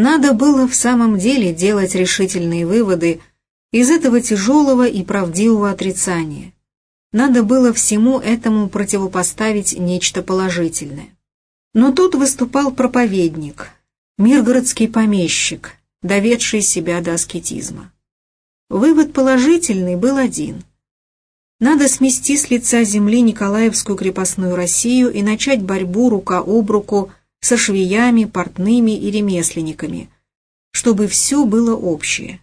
Надо было в самом деле делать решительные выводы из этого тяжелого и правдивого отрицания. Надо было всему этому противопоставить нечто положительное. Но тут выступал проповедник, миргородский помещик, доведший себя до аскетизма. Вывод положительный был один. Надо смести с лица земли Николаевскую крепостную Россию и начать борьбу рука об руку со швеями, портными и ремесленниками, чтобы все было общее.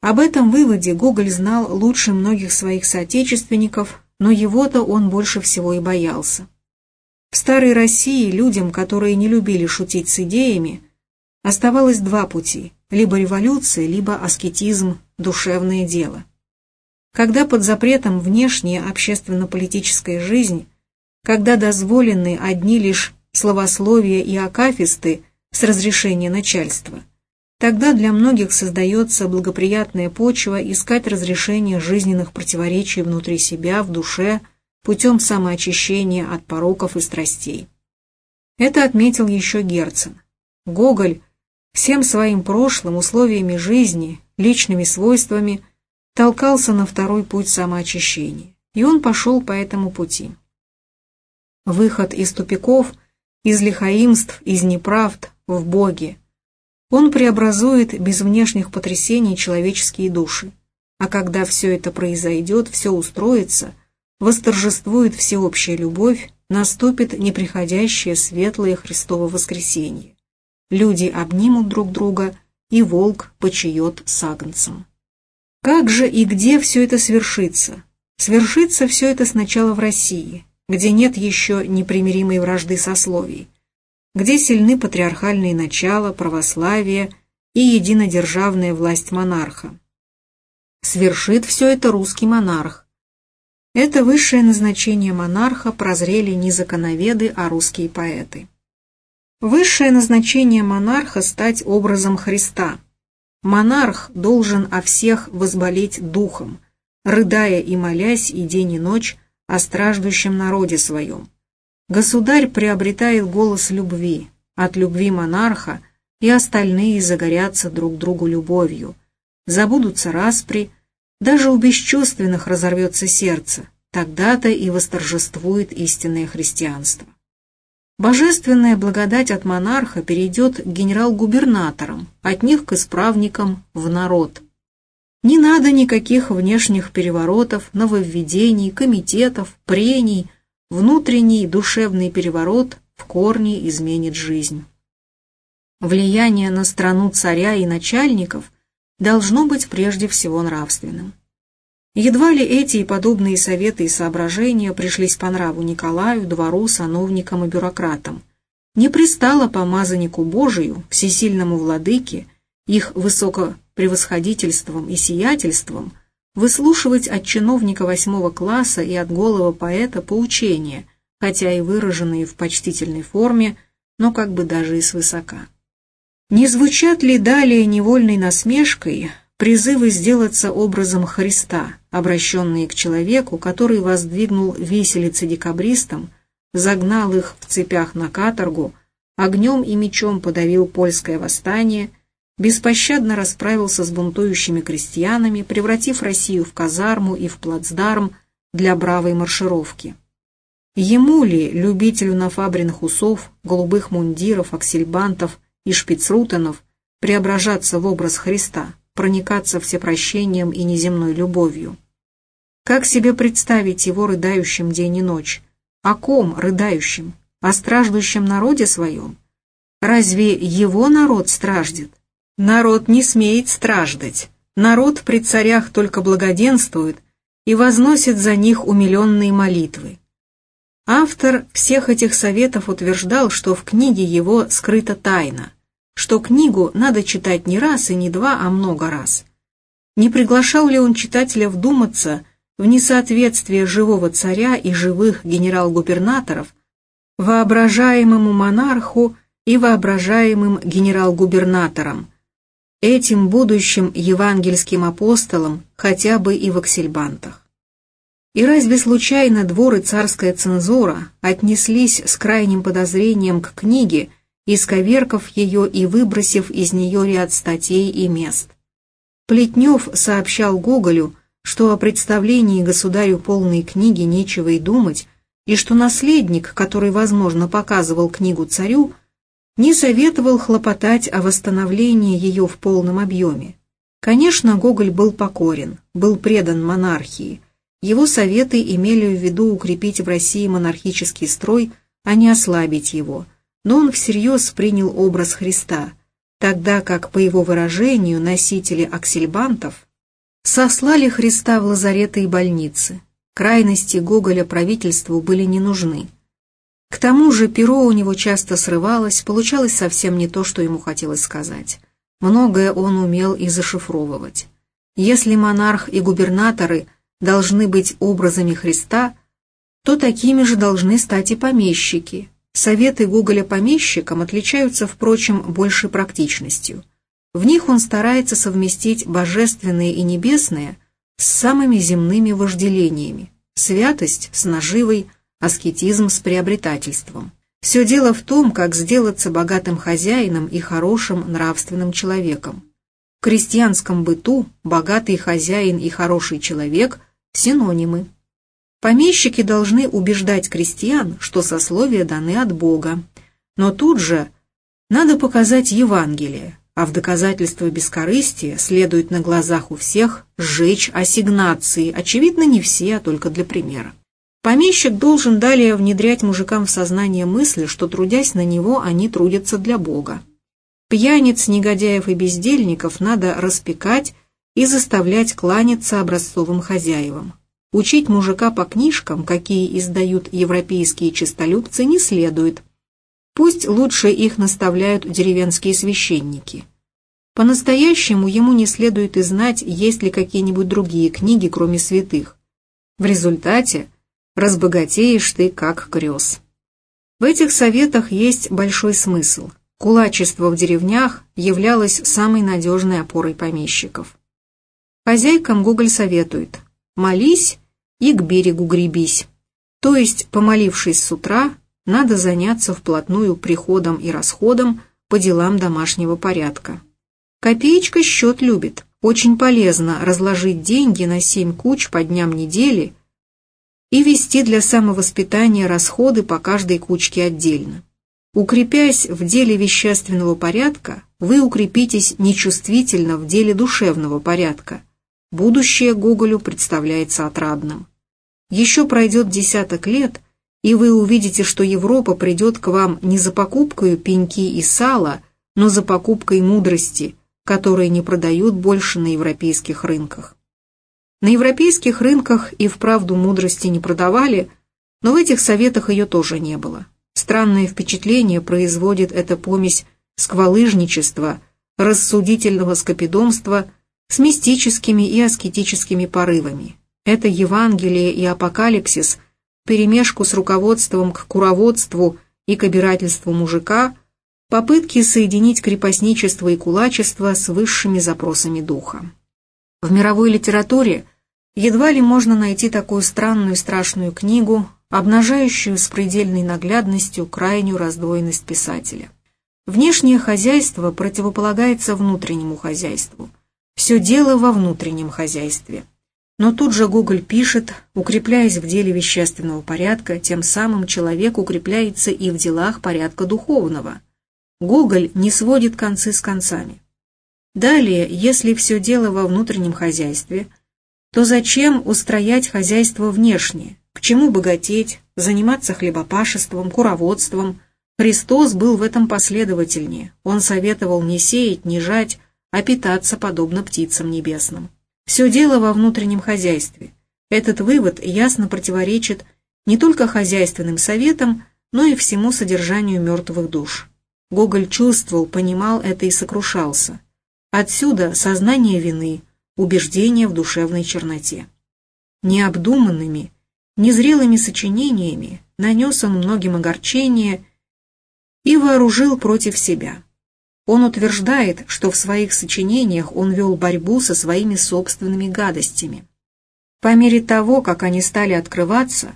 Об этом выводе Гоголь знал лучше многих своих соотечественников, но его-то он больше всего и боялся. В старой России людям, которые не любили шутить с идеями, оставалось два пути – либо революция, либо аскетизм, душевное дело. Когда под запретом внешняя общественно-политическая жизнь, когда дозволены одни лишь словословия и акафисты с разрешения начальства – Тогда для многих создается благоприятная почва искать разрешение жизненных противоречий внутри себя, в душе, путем самоочищения от пороков и страстей. Это отметил еще Герцен. Гоголь всем своим прошлым, условиями жизни, личными свойствами толкался на второй путь самоочищения, и он пошел по этому пути. Выход из тупиков, из лихаимств, из неправд в Боге – он преобразует без внешних потрясений человеческие души. А когда все это произойдет, все устроится, восторжествует всеобщая любовь, наступит неприходящее светлое Христово воскресенье. Люди обнимут друг друга, и волк почает с агнцем. Как же и где все это свершится? Свершится все это сначала в России, где нет еще непримиримой вражды сословий, где сильны патриархальные начала, православие и единодержавная власть монарха. Свершит все это русский монарх. Это высшее назначение монарха прозрели не законоведы, а русские поэты. Высшее назначение монарха – стать образом Христа. Монарх должен о всех возболеть духом, рыдая и молясь и день и ночь о страждущем народе своем. Государь приобретает голос любви, от любви монарха, и остальные загорятся друг другу любовью. Забудутся распри, даже у бесчувственных разорвется сердце, тогда-то и восторжествует истинное христианство. Божественная благодать от монарха перейдет к генерал-губернаторам, от них к исправникам в народ. Не надо никаких внешних переворотов, нововведений, комитетов, прений, внутренний душевный переворот в корне изменит жизнь. Влияние на страну царя и начальников должно быть прежде всего нравственным. Едва ли эти и подобные советы и соображения пришлись по нраву Николаю, двору, сановникам и бюрократам. Не пристало помазаннику Божию, всесильному владыке, их высокопревосходительством и сиятельством – выслушивать от чиновника восьмого класса и от голого поэта поучения, хотя и выраженные в почтительной форме, но как бы даже и свысока. Не звучат ли далее невольной насмешкой призывы сделаться образом Христа, обращенные к человеку, который воздвигнул виселицы декабристам, загнал их в цепях на каторгу, огнем и мечом подавил польское восстание – беспощадно расправился с бунтующими крестьянами, превратив Россию в казарму и в плацдарм для бравой маршировки. Ему ли, любителю нафабренных усов, голубых мундиров, аксельбантов и шпицрутенов, преображаться в образ Христа, проникаться всепрощением и неземной любовью? Как себе представить его рыдающим день и ночь? О ком рыдающим? О страждущем народе своем? Разве его народ страждет? Народ не смеет страждать. Народ при царях только благоденствует и возносит за них умиленные молитвы. Автор всех этих советов утверждал, что в книге его скрыта тайна, что книгу надо читать не раз и не два, а много раз. Не приглашал ли он читателя вдуматься в несоответствие живого царя и живых генерал-губернаторов воображаемому монарху и воображаемым генерал-губернаторам, этим будущим евангельским апостолам хотя бы и в аксельбантах. И разве случайно двор и царская цензура отнеслись с крайним подозрением к книге исковеркав ее и выбросив из нее ряд статей и мест. Плетнев сообщал Гоголю, что о представлении государю полной книги нечего и думать, и что наследник, который, возможно, показывал книгу царю, не советовал хлопотать о восстановлении ее в полном объеме. Конечно, Гоголь был покорен, был предан монархии. Его советы имели в виду укрепить в России монархический строй, а не ослабить его. Но он всерьез принял образ Христа, тогда как, по его выражению, носители аксельбантов сослали Христа в лазареты и больницы. Крайности Гоголя правительству были не нужны. К тому же перо у него часто срывалось, получалось совсем не то, что ему хотелось сказать. Многое он умел и зашифровывать. Если монарх и губернаторы должны быть образами Христа, то такими же должны стать и помещики. Советы Гоголя помещикам отличаются, впрочем, большей практичностью. В них он старается совместить божественное и небесное с самыми земными вожделениями, святость с наживой, аскетизм с приобретательством. Все дело в том, как сделаться богатым хозяином и хорошим нравственным человеком. В крестьянском быту богатый хозяин и хороший человек – синонимы. Помещики должны убеждать крестьян, что сословия даны от Бога. Но тут же надо показать Евангелие, а в доказательство бескорыстия следует на глазах у всех сжечь ассигнации, очевидно, не все, а только для примера. Помещик должен далее внедрять мужикам в сознание мысли, что, трудясь на него, они трудятся для Бога. Пьяниц, негодяев и бездельников надо распекать и заставлять кланяться образцовым хозяевам. Учить мужика по книжкам, какие издают европейские честолюбцы, не следует – Пусть лучше их наставляют деревенские священники. По-настоящему ему не следует и знать, есть ли какие-нибудь другие книги, кроме святых. В результате разбогатеешь ты как грез. В этих советах есть большой смысл. Кулачество в деревнях являлось самой надежной опорой помещиков. Хозяйкам Гоголь советует «молись и к берегу гребись», то есть, помолившись с утра, надо заняться вплотную приходом и расходом по делам домашнего порядка. Копеечка счет любит. Очень полезно разложить деньги на семь куч по дням недели и вести для самовоспитания расходы по каждой кучке отдельно. Укрепясь в деле вещественного порядка, вы укрепитесь нечувствительно в деле душевного порядка. Будущее Гоголю представляется отрадным. Еще пройдет десяток лет, и вы увидите, что Европа придет к вам не за покупкой пеньки и сала, но за покупкой мудрости, которые не продают больше на европейских рынках. На европейских рынках и вправду мудрости не продавали, но в этих советах ее тоже не было. Странное впечатление производит эта помесь сквалыжничества, рассудительного скопидомства с мистическими и аскетическими порывами. Это Евангелие и Апокалипсис перемешку с руководством к куроводству и к обирательству мужика, попытки соединить крепостничество и кулачество с высшими запросами духа. В мировой литературе едва ли можно найти такую странную и страшную книгу, обнажающую с предельной наглядностью крайнюю раздвоенность писателя. Внешнее хозяйство противополагается внутреннему хозяйству. Все дело во внутреннем хозяйстве – но тут же Гоголь пишет, укрепляясь в деле вещественного порядка, тем самым человек укрепляется и в делах порядка духовного. Гоголь не сводит концы с концами. Далее, если все дело во внутреннем хозяйстве, то зачем устроять хозяйство внешнее? К чему богатеть, заниматься хлебопашеством, куроводством? Христос был в этом последовательнее. Он советовал не сеять, не жать, а питаться подобно птицам небесным. Все дело во внутреннем хозяйстве. Этот вывод ясно противоречит не только хозяйственным советам, но и всему содержанию мертвых душ. Гоголь чувствовал, понимал это и сокрушался. Отсюда сознание вины, убеждение в душевной черноте. Необдуманными, незрелыми сочинениями нанес он многим огорчение и вооружил против себя. Он утверждает, что в своих сочинениях он вел борьбу со своими собственными гадостями. По мере того, как они стали открываться,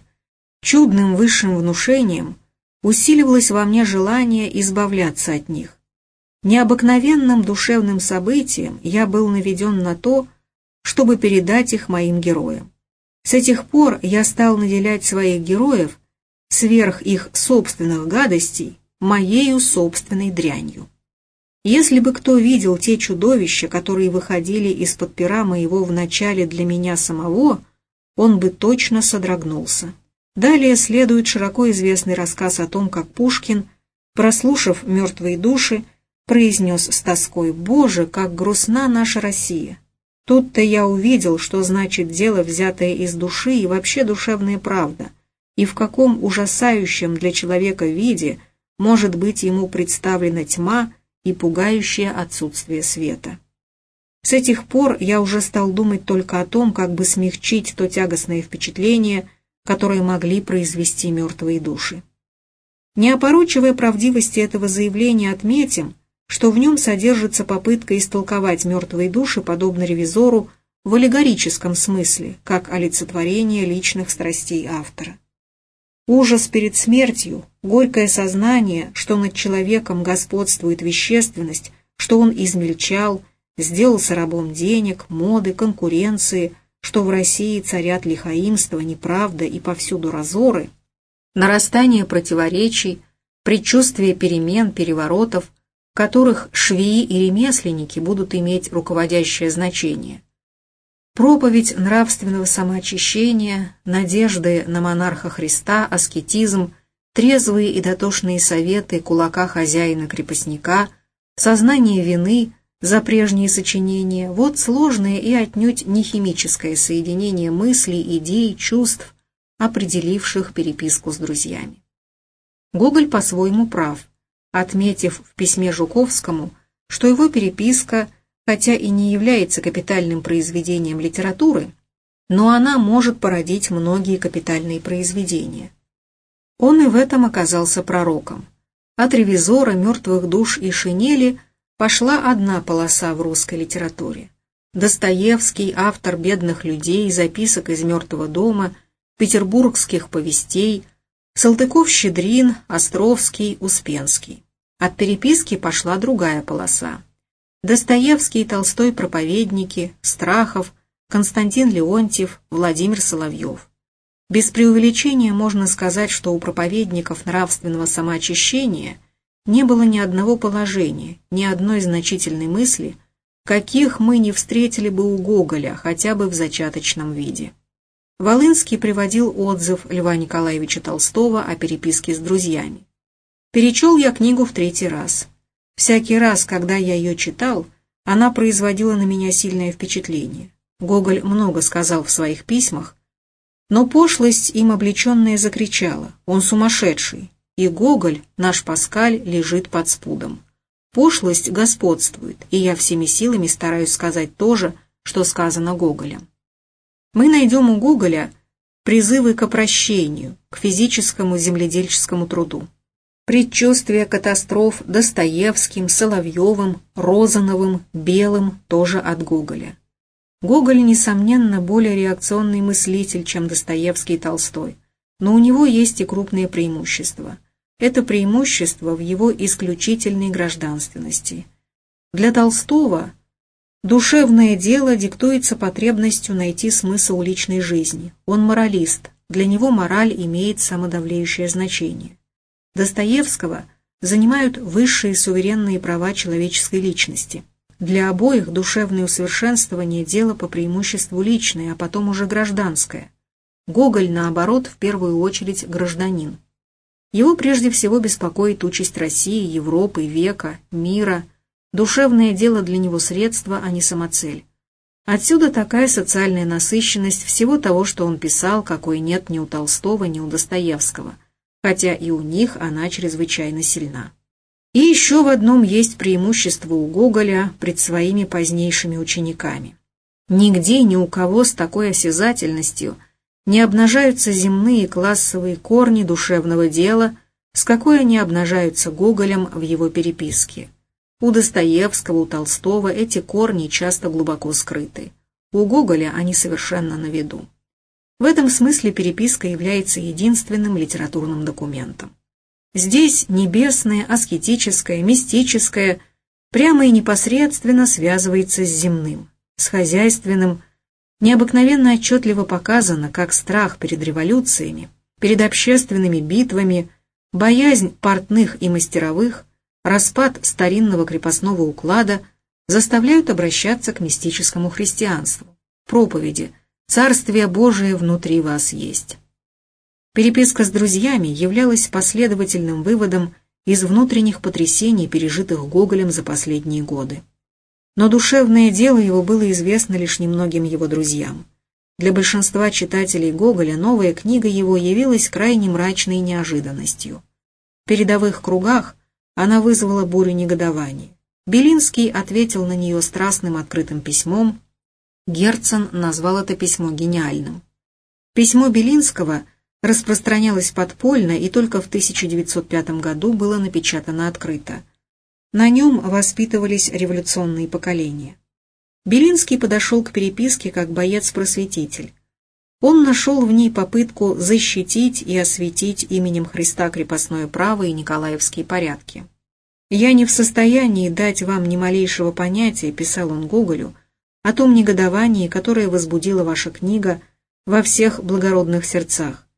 чудным высшим внушением усиливалось во мне желание избавляться от них. Необыкновенным душевным событием я был наведен на то, чтобы передать их моим героям. С этих пор я стал наделять своих героев, сверх их собственных гадостей, моею собственной дрянью. Если бы кто видел те чудовища, которые выходили из-под пера моего в начале для меня самого, он бы точно содрогнулся. Далее следует широко известный рассказ о том, как Пушкин, прослушав «Мертвые души», произнес с тоской «Боже, как грустна наша Россия!» Тут-то я увидел, что значит дело, взятое из души и вообще душевная правда, и в каком ужасающем для человека виде может быть ему представлена тьма и пугающее отсутствие света. С этих пор я уже стал думать только о том, как бы смягчить то тягостное впечатление, которое могли произвести мертвые души. Не опорочивая правдивости этого заявления, отметим, что в нем содержится попытка истолковать мертвые души, подобно ревизору, в аллегорическом смысле, как олицетворение личных страстей автора. Ужас перед смертью, горькое сознание, что над человеком господствует вещественность, что он измельчал, сделался рабом денег, моды, конкуренции, что в России царят лихаимство, неправда и повсюду разоры, нарастание противоречий, предчувствие перемен, переворотов, которых швеи и ремесленники будут иметь руководящее значение. Проповедь нравственного самоочищения, надежды на монарха Христа, аскетизм, трезвые и дотошные советы кулака хозяина-крепостника, сознание вины за прежние сочинения – вот сложное и отнюдь не химическое соединение мыслей, идей, чувств, определивших переписку с друзьями. Гоголь по-своему прав – отметив в письме Жуковскому, что его переписка, хотя и не является капитальным произведением литературы, но она может породить многие капитальные произведения. Он и в этом оказался пророком. От ревизора мертвых душ и шинели пошла одна полоса в русской литературе. Достоевский, автор «Бедных людей», записок из «Мертвого дома», петербургских повестей – Салтыков-Щедрин, Островский, Успенский. От переписки пошла другая полоса. Достоевский и Толстой проповедники, Страхов, Константин Леонтьев, Владимир Соловьев. Без преувеличения можно сказать, что у проповедников нравственного самоочищения не было ни одного положения, ни одной значительной мысли, каких мы не встретили бы у Гоголя, хотя бы в зачаточном виде. Волынский приводил отзыв Льва Николаевича Толстого о переписке с друзьями. Перечел я книгу в третий раз. Всякий раз, когда я ее читал, она производила на меня сильное впечатление. Гоголь много сказал в своих письмах, но пошлость им облеченная закричала «Он сумасшедший!» И Гоголь, наш Паскаль, лежит под спудом. Пошлость господствует, и я всеми силами стараюсь сказать то же, что сказано Гоголем мы найдем у Гоголя призывы к опрощению, к физическому земледельческому труду. Предчувствие катастроф Достоевским, Соловьевым, Розановым, Белым тоже от Гоголя. Гоголь, несомненно, более реакционный мыслитель, чем Достоевский и Толстой, но у него есть и крупные преимущества. Это преимущество в его исключительной гражданственности. Для Толстого Душевное дело диктуется потребностью найти смысл личной жизни. Он моралист, для него мораль имеет самодавлеющее значение. Достоевского занимают высшие суверенные права человеческой личности. Для обоих душевное усовершенствование – дело по преимуществу личное, а потом уже гражданское. Гоголь, наоборот, в первую очередь гражданин. Его прежде всего беспокоит участь России, Европы, века, мира – Душевное дело для него средство, а не самоцель. Отсюда такая социальная насыщенность всего того, что он писал, какой нет ни у Толстого, ни у Достоевского, хотя и у них она чрезвычайно сильна. И еще в одном есть преимущество у Гоголя пред своими позднейшими учениками. Нигде ни у кого с такой осязательностью не обнажаются земные классовые корни душевного дела, с какой они обнажаются Гоголем в его переписке. У Достоевского, у Толстого эти корни часто глубоко скрыты. У Гоголя они совершенно на виду. В этом смысле переписка является единственным литературным документом. Здесь небесное, аскетическое, мистическое прямо и непосредственно связывается с земным, с хозяйственным, необыкновенно отчетливо показано, как страх перед революциями, перед общественными битвами, боязнь портных и мастеровых, распад старинного крепостного уклада заставляют обращаться к мистическому христианству, проповеди «Царствие Божие внутри вас есть». Переписка с друзьями являлась последовательным выводом из внутренних потрясений, пережитых Гоголем за последние годы. Но душевное дело его было известно лишь немногим его друзьям. Для большинства читателей Гоголя новая книга его явилась крайне мрачной неожиданностью. В передовых кругах она вызвала бурю негодования. Белинский ответил на нее страстным открытым письмом. Герцен назвал это письмо гениальным. Письмо Белинского – распространялось подпольно и только в 1905 году было напечатано открыто. На нем воспитывались революционные поколения. Белинский подошел к переписке как боец-просветитель. Он нашел в ней попытку защитить и осветить именем Христа крепостное право и Николаевские порядки. «Я не в состоянии дать вам ни малейшего понятия», — писал он Гоголю, «о том негодовании, которое возбудила ваша книга во всех благородных сердцах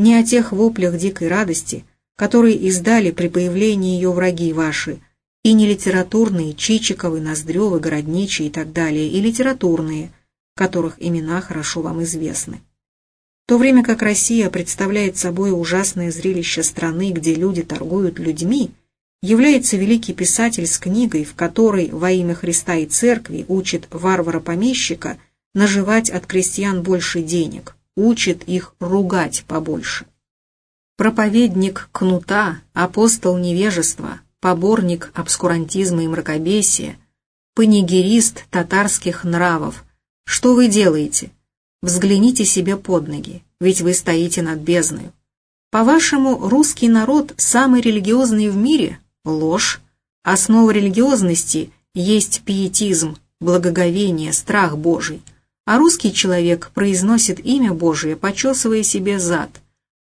не о тех воплях дикой радости, которые издали при появлении ее враги ваши, и не литературные Чичиковы, Ноздревы, Городничий и так далее, и литературные, которых имена хорошо вам известны. То время как Россия представляет собой ужасное зрелище страны, где люди торгуют людьми, является великий писатель с книгой, в которой во имя Христа и Церкви учит варвара-помещика наживать от крестьян больше денег – учит их ругать побольше. Проповедник кнута, апостол невежества, поборник обскурантизма и мракобесия, панигерист татарских нравов. Что вы делаете? Взгляните себе под ноги, ведь вы стоите над бездною. По-вашему, русский народ самый религиозный в мире? Ложь. Основа религиозности есть пиетизм, благоговение, страх Божий – а русский человек произносит имя Божие, почесывая себе зад.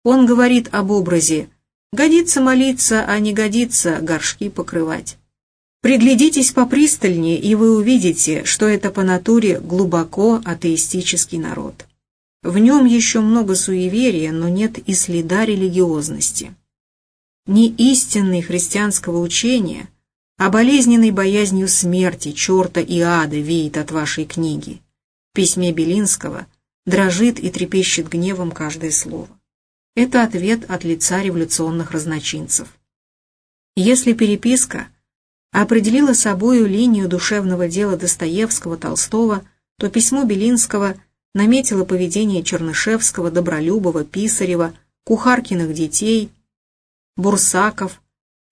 Он говорит об образе «годится молиться, а не годится горшки покрывать». Приглядитесь попристальнее, и вы увидите, что это по натуре глубоко атеистический народ. В нем еще много суеверия, но нет и следа религиозности. Не истинной христианского учения, а болезненной боязнью смерти, черта и ада веет от вашей книги в письме Белинского дрожит и трепещет гневом каждое слово. Это ответ от лица революционных разночинцев. Если переписка определила собою линию душевного дела Достоевского, Толстого, то письмо Белинского наметило поведение Чернышевского, Добролюбова, Писарева, Кухаркиных детей, Бурсаков,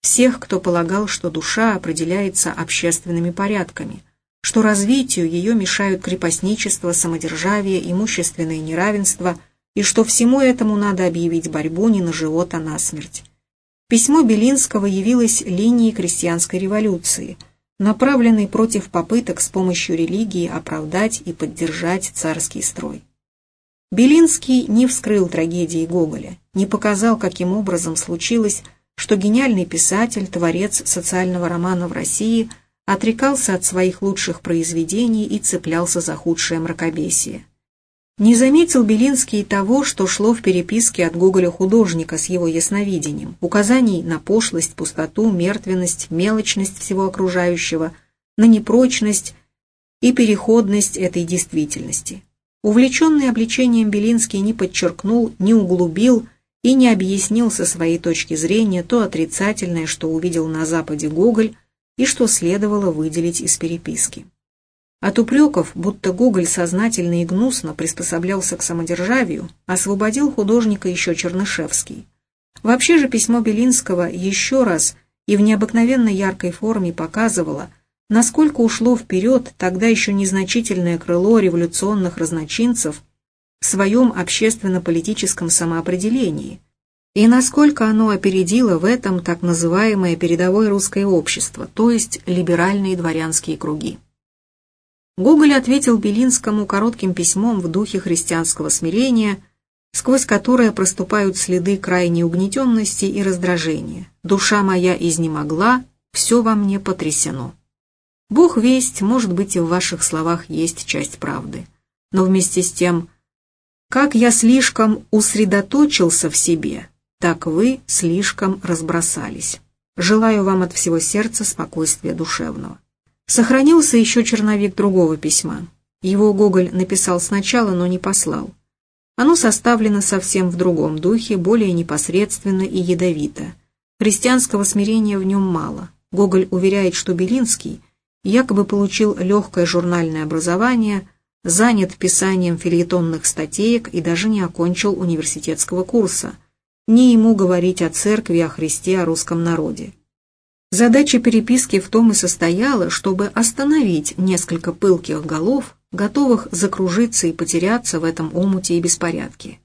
всех, кто полагал, что душа определяется общественными порядками – что развитию ее мешают крепостничество, самодержавие, имущественное неравенство, и что всему этому надо объявить борьбу не на живот, а на смерть. Письмо Белинского явилось линией крестьянской революции, направленной против попыток с помощью религии оправдать и поддержать царский строй. Белинский не вскрыл трагедии Гоголя, не показал, каким образом случилось, что гениальный писатель, творец социального романа в России – отрекался от своих лучших произведений и цеплялся за худшее мракобесие. Не заметил Белинский того, что шло в переписке от Гоголя-художника с его ясновидением, указаний на пошлость, пустоту, мертвенность, мелочность всего окружающего, на непрочность и переходность этой действительности. Увлеченный обличением Белинский не подчеркнул, не углубил и не объяснил со своей точки зрения то отрицательное, что увидел на Западе Гоголь, и что следовало выделить из переписки. От упреков, будто Гоголь сознательно и гнусно приспособлялся к самодержавию, освободил художника еще Чернышевский. Вообще же письмо Белинского еще раз и в необыкновенно яркой форме показывало, насколько ушло вперед тогда еще незначительное крыло революционных разночинцев в своем общественно-политическом самоопределении – и насколько оно опередило в этом так называемое передовое русское общество, то есть либеральные дворянские круги. Гоголь ответил Белинскому коротким письмом в духе христианского смирения, сквозь которое проступают следы крайней угнетенности и раздражения. Душа моя изнемогла, все во мне потрясено. Бог весть, может быть, и в ваших словах есть часть правды. Но вместе с тем, как я слишком усредоточился в себе, так вы слишком разбросались. Желаю вам от всего сердца спокойствия душевного. Сохранился еще черновик другого письма. Его Гоголь написал сначала, но не послал. Оно составлено совсем в другом духе, более непосредственно и ядовито. Христианского смирения в нем мало. Гоголь уверяет, что Белинский якобы получил легкое журнальное образование, занят писанием фильетонных статеек и даже не окончил университетского курса. Не ему говорить о церкви, о Христе, о русском народе. Задача переписки в том и состояла, чтобы остановить несколько пылких голов, готовых закружиться и потеряться в этом омуте и беспорядке.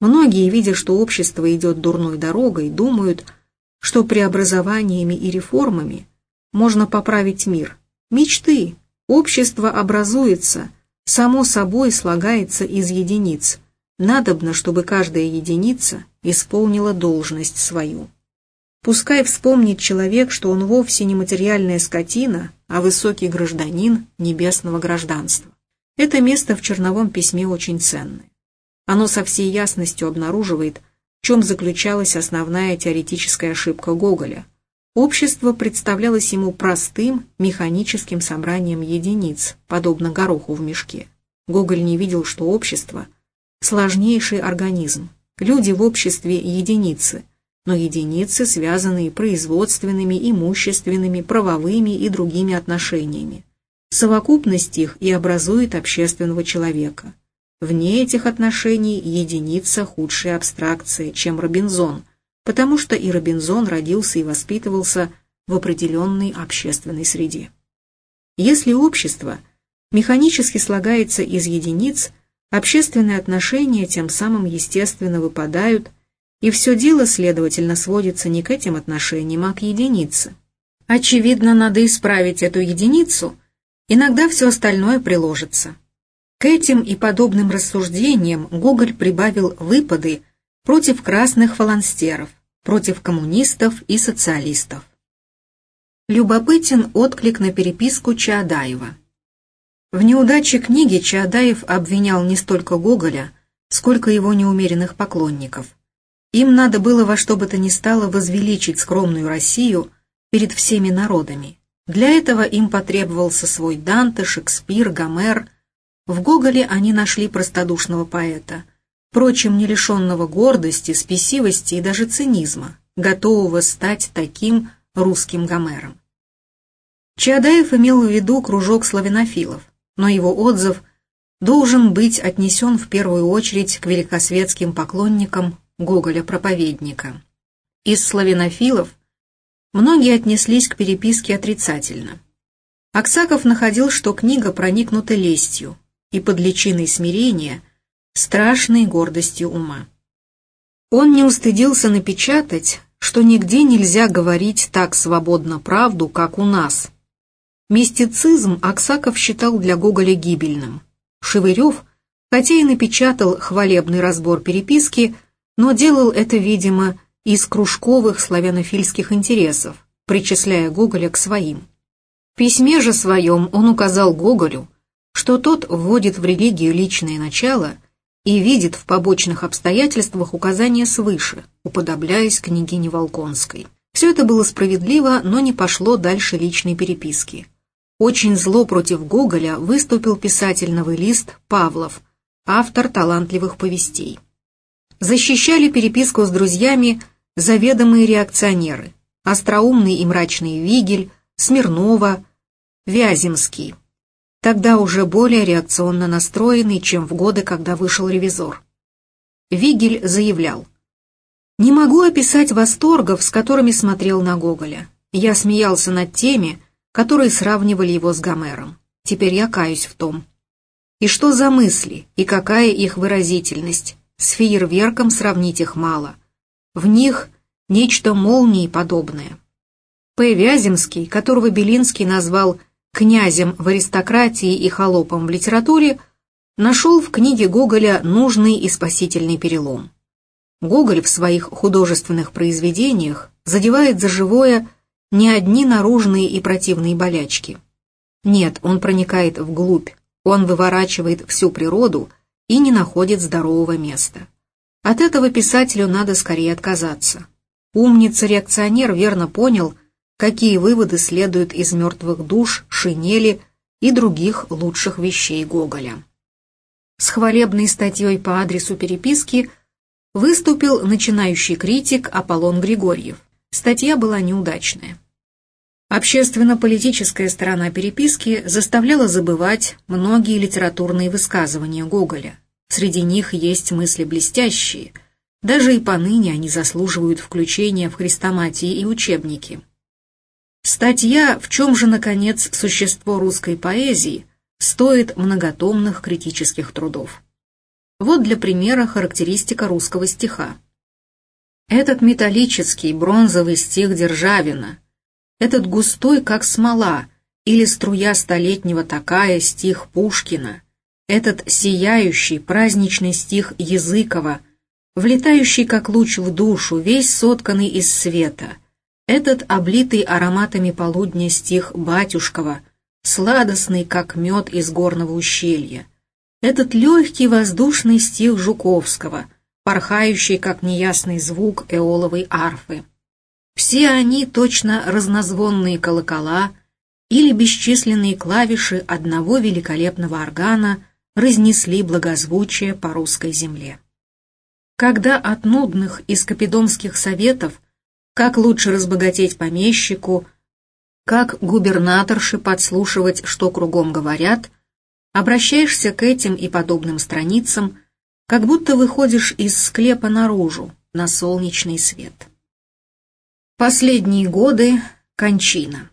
Многие, видя, что общество идет дурной дорогой, думают, что преобразованиями и реформами можно поправить мир. Мечты. Общество образуется, само собой слагается из единиц. Надобно, чтобы каждая единица исполнила должность свою. Пускай вспомнит человек, что он вовсе не материальная скотина, а высокий гражданин небесного гражданства. Это место в черновом письме очень ценное. Оно со всей ясностью обнаруживает, в чем заключалась основная теоретическая ошибка Гоголя. Общество представлялось ему простым, механическим собранием единиц, подобно гороху в мешке. Гоголь не видел, что общество – сложнейший организм. Люди в обществе – единицы, но единицы, связанные производственными, имущественными, правовыми и другими отношениями. Совокупность их и образует общественного человека. Вне этих отношений единица худшая абстракция, чем Робинзон, потому что и Робинзон родился и воспитывался в определенной общественной среде. Если общество механически слагается из единиц, общественные отношения тем самым естественно выпадают, и все дело, следовательно, сводится не к этим отношениям, а к единице. Очевидно, надо исправить эту единицу, иногда все остальное приложится. К этим и подобным рассуждениям Гоголь прибавил выпады против красных фаланстеров, против коммунистов и социалистов. Любопытен отклик на переписку Чаадаева. В неудаче книги Чаадаев обвинял не столько Гоголя, сколько его неумеренных поклонников. Им надо было во что бы то ни стало возвеличить скромную Россию перед всеми народами. Для этого им потребовался свой Данте, Шекспир, Гомер – в Гоголе они нашли простодушного поэта, впрочем, не лишенного гордости, спесивости и даже цинизма, готового стать таким русским Гомером. Чаадаев имел в виду кружок славянофилов, но его отзыв должен быть отнесен в первую очередь к великосветским поклонникам Гоголя-проповедника. Из славянофилов многие отнеслись к переписке отрицательно. Аксаков находил, что книга проникнута лестью, и под личиной смирения, страшной гордостью ума. Он не устыдился напечатать, что нигде нельзя говорить так свободно правду, как у нас. Мистицизм Аксаков считал для Гоголя гибельным. Шевырев, хотя и напечатал хвалебный разбор переписки, но делал это, видимо, из кружковых славянофильских интересов, причисляя Гоголя к своим. В письме же своем он указал Гоголю, что тот вводит в религию личное начало и видит в побочных обстоятельствах указания свыше, уподобляясь княгине Волконской. Все это было справедливо, но не пошло дальше личной переписки. Очень зло против Гоголя выступил писатель «Новый лист» Павлов, автор талантливых повестей. Защищали переписку с друзьями заведомые реакционеры, остроумный и мрачный Вигель, Смирнова, Вяземский тогда уже более реакционно настроенный, чем в годы, когда вышел «Ревизор». Вигель заявлял, «Не могу описать восторгов, с которыми смотрел на Гоголя. Я смеялся над теми, которые сравнивали его с Гомером. Теперь я каюсь в том. И что за мысли, и какая их выразительность? С фейерверком сравнить их мало. В них нечто молнии подобное». П. Вяземский, которого Белинский назвал князем в аристократии и холопом в литературе, нашел в книге Гоголя нужный и спасительный перелом. Гоголь в своих художественных произведениях задевает за живое не одни наружные и противные болячки. Нет, он проникает вглубь, он выворачивает всю природу и не находит здорового места. От этого писателю надо скорее отказаться. Умница-реакционер верно понял, какие выводы следуют из мертвых душ, шинели и других лучших вещей Гоголя. С хвалебной статьей по адресу переписки выступил начинающий критик Аполлон Григорьев. Статья была неудачная. Общественно-политическая сторона переписки заставляла забывать многие литературные высказывания Гоголя. Среди них есть мысли блестящие, даже и поныне они заслуживают включения в хрестоматии и учебники. Статья «В чем же, наконец, существо русской поэзии» стоит многотомных критических трудов. Вот для примера характеристика русского стиха. Этот металлический бронзовый стих Державина, этот густой, как смола, или струя столетнего такая стих Пушкина, этот сияющий праздничный стих Языкова, влетающий как луч в душу, весь сотканный из света, этот облитый ароматами полудня стих Батюшкова, сладостный, как мед из горного ущелья, этот легкий воздушный стих Жуковского, порхающий, как неясный звук эоловой арфы. Все они точно разнозвонные колокола или бесчисленные клавиши одного великолепного органа разнесли благозвучие по русской земле. Когда от нудных из капидомских советов, как лучше разбогатеть помещику, как губернаторши подслушивать, что кругом говорят, Обращаешься к этим и подобным страницам, как будто выходишь из склепа наружу, на солнечный свет. Последние годы – кончина.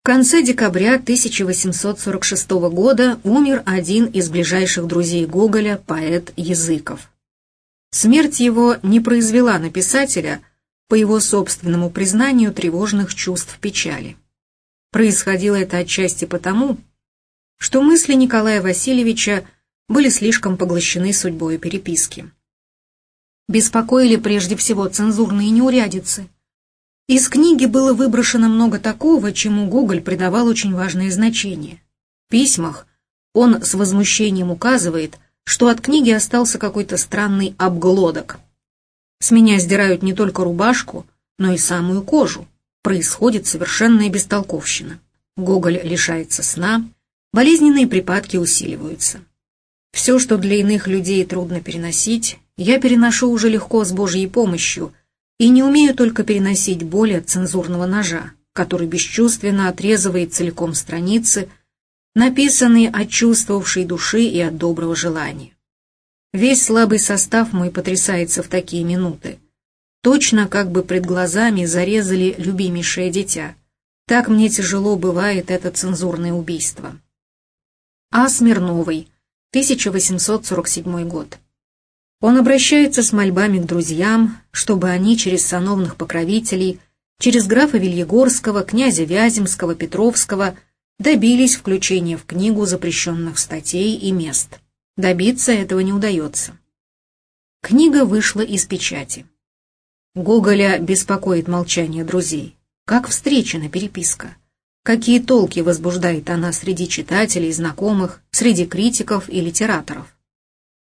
В конце декабря 1846 года умер один из ближайших друзей Гоголя, поэт Языков. Смерть его не произвела на писателя, по его собственному признанию, тревожных чувств печали. Происходило это отчасти потому, что мысли Николая Васильевича были слишком поглощены судьбой переписки. Беспокоили прежде всего цензурные неурядицы. Из книги было выброшено много такого, чему Гоголь придавал очень важное значение. В письмах он с возмущением указывает, что от книги остался какой-то странный обглодок. С меня сдирают не только рубашку, но и самую кожу. Происходит совершенная бестолковщина. Гоголь лишается сна, Болезненные припадки усиливаются. Все, что для иных людей трудно переносить, я переношу уже легко с Божьей помощью и не умею только переносить боль от цензурного ножа, который бесчувственно отрезывает целиком страницы, написанные от чувствовавшей души и от доброго желания. Весь слабый состав мой потрясается в такие минуты. Точно как бы пред глазами зарезали любимейшее дитя. Так мне тяжело бывает это цензурное убийство. А. Смирновой, 1847 год. Он обращается с мольбами к друзьям, чтобы они через сановных покровителей, через графа Вильегорского, князя Вяземского, Петровского добились включения в книгу запрещенных статей и мест. Добиться этого не удается. Книга вышла из печати. Гоголя беспокоит молчание друзей. Как встречена переписка? Какие толки возбуждает она среди читателей, знакомых, среди критиков и литераторов?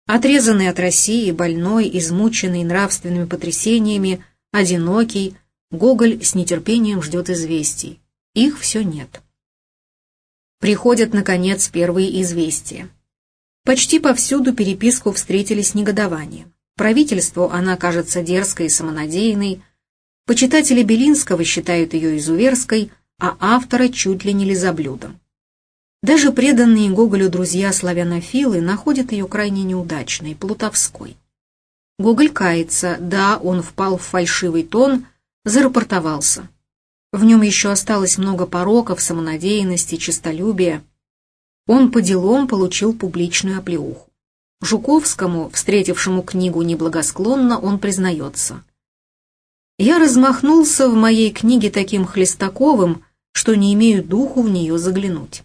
Отрезанный от России, больной, измученный нравственными потрясениями, одинокий, Гоголь с нетерпением ждет известий. Их все нет. Приходят, наконец, первые известия. Почти повсюду переписку встретили с негодованием. Правительству она кажется дерзкой и самонадеянной, почитатели Белинского считают ее изуверской, а автора чуть ли не лизоблюдом. Даже преданные Гоголю друзья-славянофилы находят ее крайне неудачной, плутовской. Гоголь кается, да, он впал в фальшивый тон, зарапортовался. В нем еще осталось много пороков, самонадеянности, честолюбия. Он по делам получил публичную оплеуху. Жуковскому, встретившему книгу неблагосклонно, он признается. «Я размахнулся в моей книге таким Хлестаковым, что не имею духу в нее заглянуть.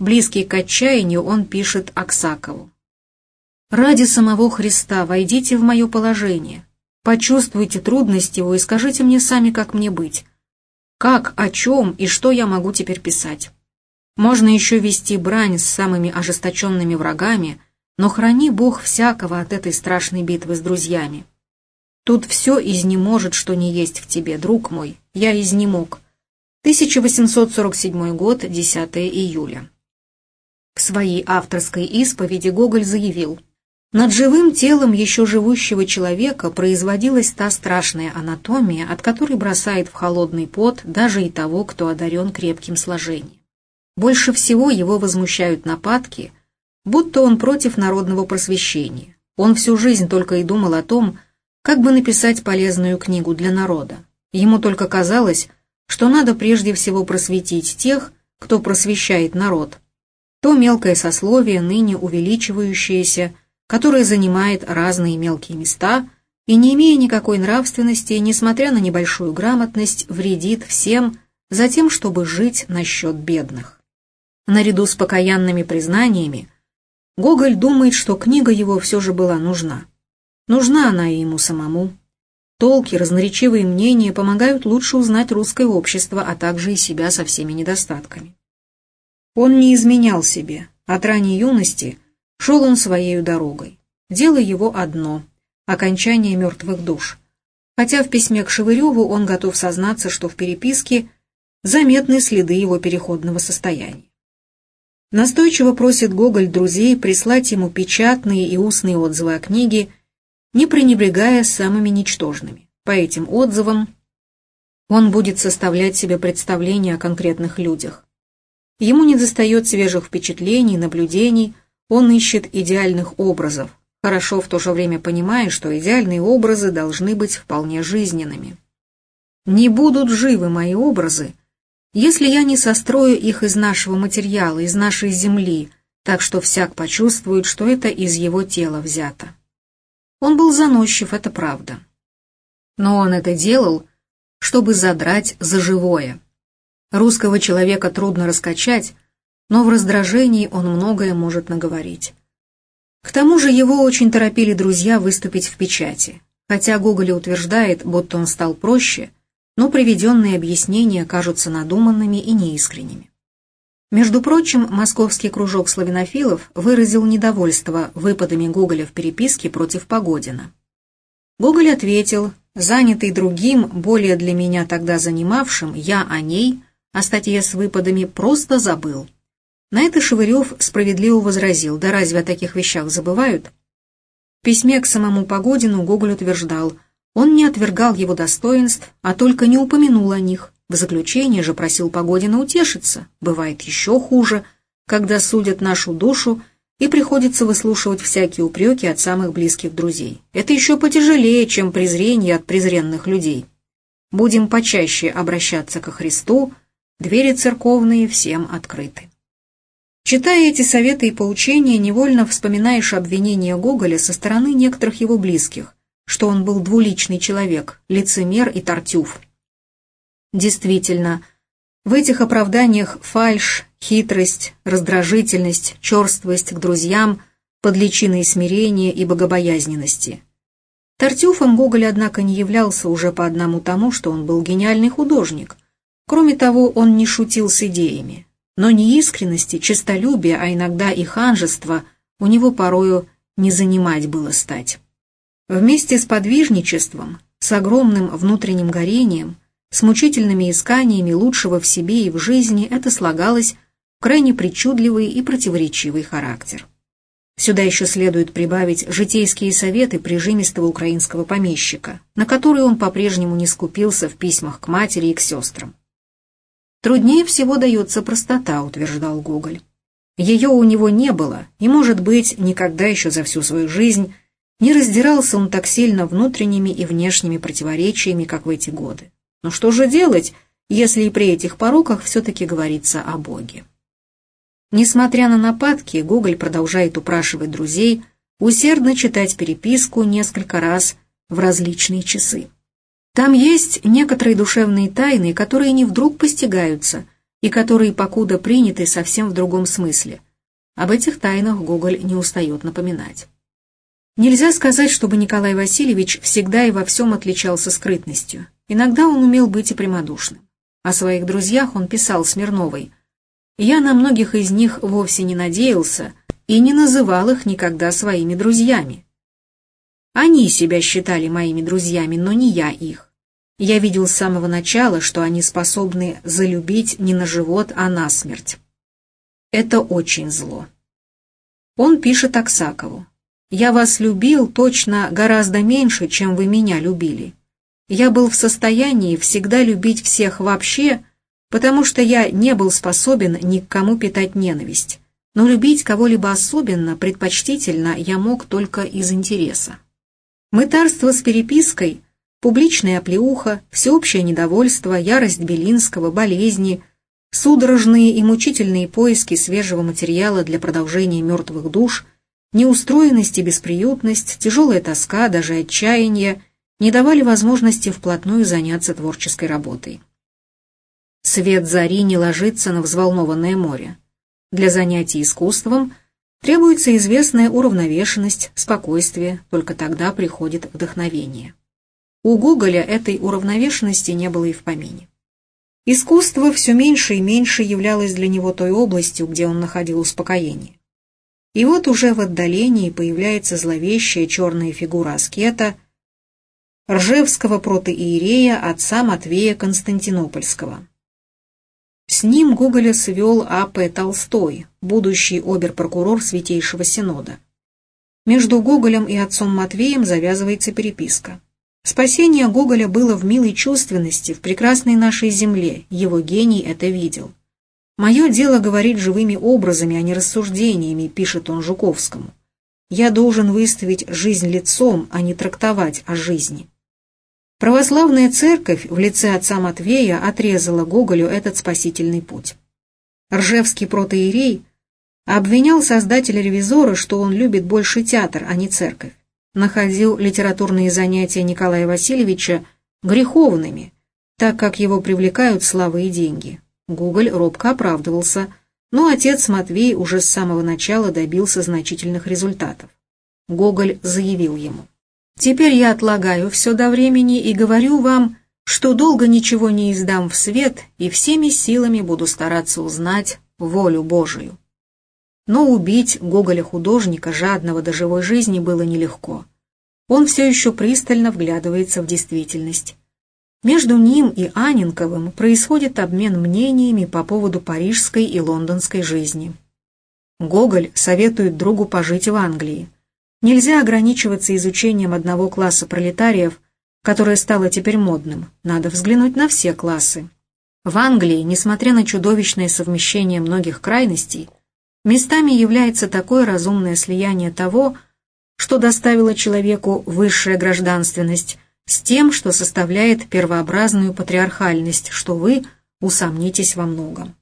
Близкий к отчаянию он пишет Аксакову. «Ради самого Христа войдите в мое положение, почувствуйте трудность его и скажите мне сами, как мне быть. Как, о чем и что я могу теперь писать? Можно еще вести брань с самыми ожесточенными врагами, но храни Бог всякого от этой страшной битвы с друзьями. Тут все изнеможет, что не есть в тебе, друг мой, я изнемог. 1847 год, 10 июля. В своей авторской исповеди Гоголь заявил, «Над живым телом еще живущего человека производилась та страшная анатомия, от которой бросает в холодный пот даже и того, кто одарен крепким сложением. Больше всего его возмущают нападки, будто он против народного просвещения. Он всю жизнь только и думал о том, как бы написать полезную книгу для народа. Ему только казалось, что надо прежде всего просветить тех, кто просвещает народ. То мелкое сословие, ныне увеличивающееся, которое занимает разные мелкие места и, не имея никакой нравственности, несмотря на небольшую грамотность, вредит всем за тем, чтобы жить на счет бедных. Наряду с покаянными признаниями, Гоголь думает, что книга его все же была нужна. Нужна она и ему самому. Толки, разноречивые мнения помогают лучше узнать русское общество, а также и себя со всеми недостатками. Он не изменял себе. От ранней юности шел он своей дорогой. Дело его одно – окончание мертвых душ. Хотя в письме к Шевыреву он готов сознаться, что в переписке заметны следы его переходного состояния. Настойчиво просит Гоголь друзей прислать ему печатные и устные отзывы о книге – не пренебрегая самыми ничтожными. По этим отзывам он будет составлять себе представление о конкретных людях. Ему не достает свежих впечатлений, наблюдений, он ищет идеальных образов, хорошо в то же время понимая, что идеальные образы должны быть вполне жизненными. Не будут живы мои образы, если я не сострою их из нашего материала, из нашей земли, так что всяк почувствует, что это из его тела взято. Он был заносчив, это правда. Но он это делал, чтобы задрать за живое. Русского человека трудно раскачать, но в раздражении он многое может наговорить. К тому же его очень торопили друзья выступить в печати. Хотя Гоголь утверждает, будто он стал проще, но приведенные объяснения кажутся надуманными и неискренними. Между прочим, московский кружок славянофилов выразил недовольство выпадами Гоголя в переписке против Погодина. Гоголь ответил, занятый другим, более для меня тогда занимавшим, я о ней, о статье с выпадами, просто забыл. На это Шевырев справедливо возразил, да разве о таких вещах забывают? В письме к самому Погодину Гоголь утверждал, он не отвергал его достоинств, а только не упомянул о них. В заключение же просил Погодина утешиться. Бывает еще хуже, когда судят нашу душу и приходится выслушивать всякие упреки от самых близких друзей. Это еще потяжелее, чем презрение от презренных людей. Будем почаще обращаться ко Христу, двери церковные всем открыты. Читая эти советы и поучения, невольно вспоминаешь обвинения Гоголя со стороны некоторых его близких, что он был двуличный человек, лицемер и тартюф. Действительно, в этих оправданиях фальшь, хитрость, раздражительность, черствость к друзьям под личиной смирения и богобоязненности. Тартюфом Гоголь, однако, не являлся уже по одному тому, что он был гениальный художник. Кроме того, он не шутил с идеями. Но неискренности, честолюбия, а иногда и ханжества у него порою не занимать было стать. Вместе с подвижничеством, с огромным внутренним горением – с мучительными исканиями лучшего в себе и в жизни это слагалось в крайне причудливый и противоречивый характер. Сюда еще следует прибавить житейские советы прижимистого украинского помещика, на которые он по-прежнему не скупился в письмах к матери и к сестрам. «Труднее всего дается простота», — утверждал Гоголь. Ее у него не было, и, может быть, никогда еще за всю свою жизнь не раздирался он так сильно внутренними и внешними противоречиями, как в эти годы. Но что же делать, если и при этих пороках все-таки говорится о Боге? Несмотря на нападки, Гоголь продолжает упрашивать друзей усердно читать переписку несколько раз в различные часы. Там есть некоторые душевные тайны, которые не вдруг постигаются, и которые покуда приняты совсем в другом смысле. Об этих тайнах Гоголь не устает напоминать. Нельзя сказать, чтобы Николай Васильевич всегда и во всем отличался скрытностью. Иногда он умел быть и прямодушным. О своих друзьях он писал Смирновой. «Я на многих из них вовсе не надеялся и не называл их никогда своими друзьями. Они себя считали моими друзьями, но не я их. Я видел с самого начала, что они способны залюбить не на живот, а на смерть. Это очень зло. Он пишет Аксакову. «Я вас любил точно гораздо меньше, чем вы меня любили. Я был в состоянии всегда любить всех вообще, потому что я не был способен ни к кому питать ненависть. Но любить кого-либо особенно, предпочтительно, я мог только из интереса. Мытарство с перепиской, публичная оплеуха, всеобщее недовольство, ярость Белинского, болезни, судорожные и мучительные поиски свежего материала для продолжения мертвых душ, неустроенность и бесприютность, тяжелая тоска, даже отчаяние – не давали возможности вплотную заняться творческой работой. Свет зари не ложится на взволнованное море. Для занятий искусством требуется известная уравновешенность, спокойствие, только тогда приходит вдохновение. У Гоголя этой уравновешенности не было и в помине. Искусство все меньше и меньше являлось для него той областью, где он находил успокоение. И вот уже в отдалении появляется зловещая черная фигура аскета, Ржевского протоиерея отца Матвея Константинопольского. С ним Гоголя свел А.П. Толстой, будущий обер-прокурор Святейшего Синода. Между Гоголем и отцом Матвеем завязывается переписка. Спасение Гоголя было в милой чувственности, в прекрасной нашей земле, его гений это видел. «Мое дело говорить живыми образами, а не рассуждениями», пишет он Жуковскому. «Я должен выставить жизнь лицом, а не трактовать о жизни». Православная церковь в лице отца Матвея отрезала Гоголю этот спасительный путь. Ржевский протоиерей обвинял создателя-ревизора, что он любит больше театр, а не церковь. Находил литературные занятия Николая Васильевича греховными, так как его привлекают слава и деньги. Гоголь робко оправдывался, но отец Матвей уже с самого начала добился значительных результатов. Гоголь заявил ему. Теперь я отлагаю все до времени и говорю вам, что долго ничего не издам в свет и всеми силами буду стараться узнать волю Божию. Но убить Гоголя-художника, жадного до живой жизни, было нелегко. Он все еще пристально вглядывается в действительность. Между ним и Анинковым происходит обмен мнениями по поводу парижской и лондонской жизни. Гоголь советует другу пожить в Англии. Нельзя ограничиваться изучением одного класса пролетариев, которое стало теперь модным. Надо взглянуть на все классы. В Англии, несмотря на чудовищное совмещение многих крайностей, местами является такое разумное слияние того, что доставило человеку высшая гражданственность, с тем, что составляет первообразную патриархальность, что вы усомнитесь во многом.